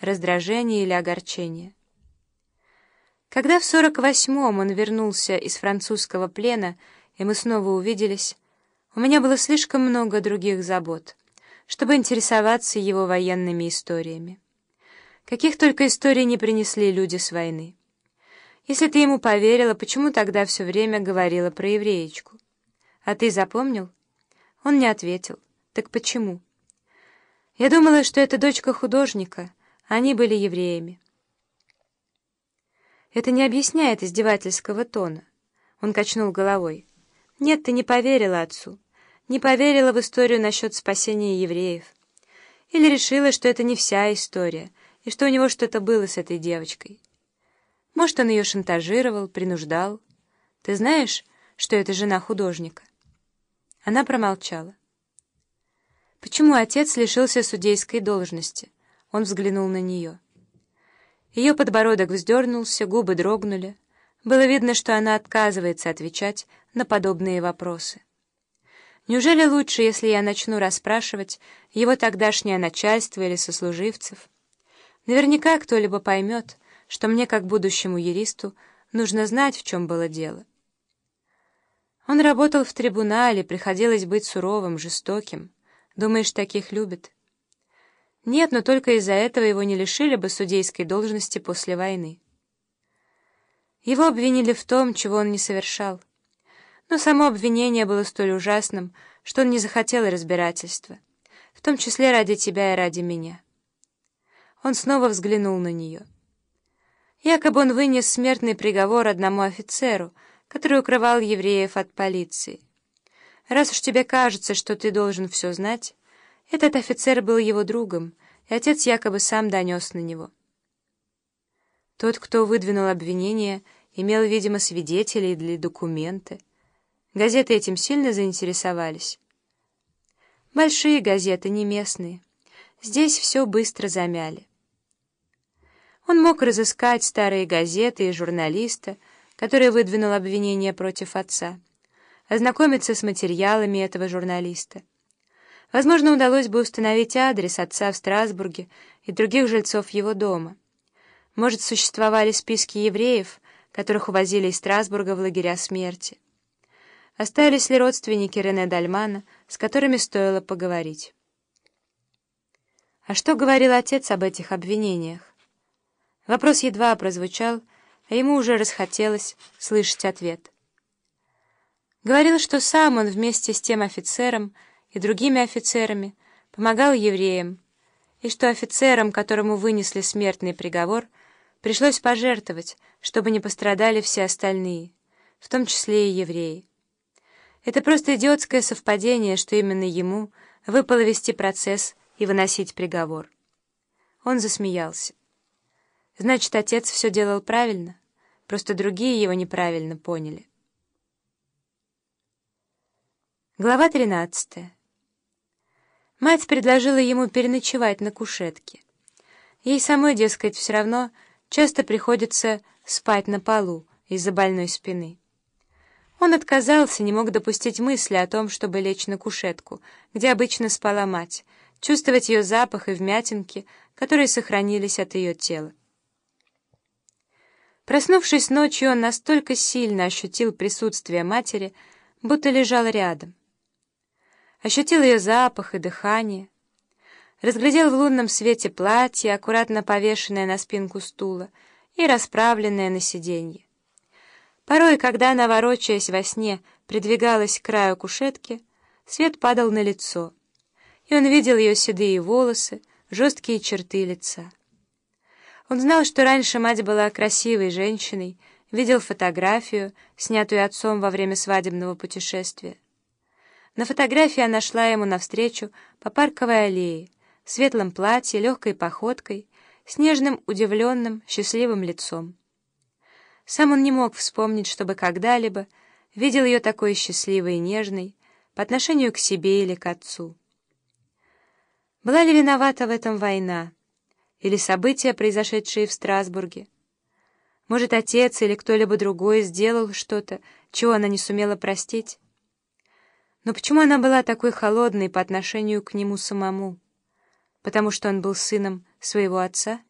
раздражения или огорчения. Когда в сорок восьмом он вернулся из французского плена, и мы снова увиделись, у меня было слишком много других забот, чтобы интересоваться его военными историями. Каких только историй не принесли люди с войны. Если ты ему поверила, почему тогда все время говорила про евреечку? А ты запомнил? Он не ответил. Так почему? Я думала, что это дочка художника, они были евреями. Это не объясняет издевательского тона. Он качнул головой. Нет, ты не поверила отцу. Не поверила в историю насчет спасения евреев. Или решила, что это не вся история, и что у него что-то было с этой девочкой. Может, он ее шантажировал, принуждал. Ты знаешь, что это жена художника?» Она промолчала. «Почему отец лишился судейской должности?» Он взглянул на нее. Ее подбородок вздернулся, губы дрогнули. Было видно, что она отказывается отвечать на подобные вопросы. Неужели лучше, если я начну расспрашивать его тогдашнее начальство или сослуживцев? Наверняка кто-либо поймет, что мне, как будущему юристу, нужно знать, в чем было дело. Он работал в трибунале, приходилось быть суровым, жестоким. Думаешь, таких любят? Нет, но только из-за этого его не лишили бы судейской должности после войны. Его обвинили в том, чего он не совершал. Но само обвинение было столь ужасным, что он не захотел разбирательства, в том числе ради тебя и ради меня. Он снова взглянул на нее. Якобы он вынес смертный приговор одному офицеру, который укрывал евреев от полиции. Раз уж тебе кажется, что ты должен все знать, этот офицер был его другом, и отец якобы сам донес на него. Тот, кто выдвинул обвинение, имел, видимо, свидетелей или документы. Газеты этим сильно заинтересовались. Большие газеты, не местные. Здесь все быстро замяли. Он мог разыскать старые газеты и журналиста, который выдвинул обвинение против отца, ознакомиться с материалами этого журналиста. Возможно, удалось бы установить адрес отца в Страсбурге и других жильцов его дома. Может, существовали списки евреев, которых увозили из Страсбурга в лагеря смерти. Остались ли родственники Рене Дальмана, с которыми стоило поговорить? А что говорил отец об этих обвинениях? Вопрос едва прозвучал, а ему уже расхотелось слышать ответ. Говорил, что сам он вместе с тем офицером и другими офицерами помогал евреям, и что офицерам, которому вынесли смертный приговор, пришлось пожертвовать, чтобы не пострадали все остальные, в том числе и евреи. Это просто идиотское совпадение, что именно ему выпало вести процесс и выносить приговор. Он засмеялся. Значит, отец все делал правильно, просто другие его неправильно поняли. Глава 13. Мать предложила ему переночевать на кушетке. Ей самой, дескать, все равно часто приходится спать на полу из-за больной спины. Он отказался, не мог допустить мысли о том, чтобы лечь на кушетку, где обычно спала мать, чувствовать ее запах и вмятинки, которые сохранились от ее тела. Проснувшись ночью, он настолько сильно ощутил присутствие матери, будто лежал рядом. Ощутил ее запах и дыхание. Разглядел в лунном свете платье, аккуратно повешенное на спинку стула и расправленное на сиденье. Порой, когда она, ворочаясь во сне, придвигалась к краю кушетки, свет падал на лицо, и он видел ее седые волосы, жесткие черты лица. Он знал, что раньше мать была красивой женщиной, видел фотографию, снятую отцом во время свадебного путешествия. На фотографии она шла ему навстречу по парковой аллее, в светлом платье, легкой походкой, с нежным, удивленным, счастливым лицом. Сам он не мог вспомнить, чтобы когда-либо видел ее такой счастливой и нежной по отношению к себе или к отцу. Была ли виновата в этом война? или события, произошедшие в Страсбурге. Может, отец или кто-либо другой сделал что-то, чего она не сумела простить? Но почему она была такой холодной по отношению к нему самому? потому что он был сыном своего отца?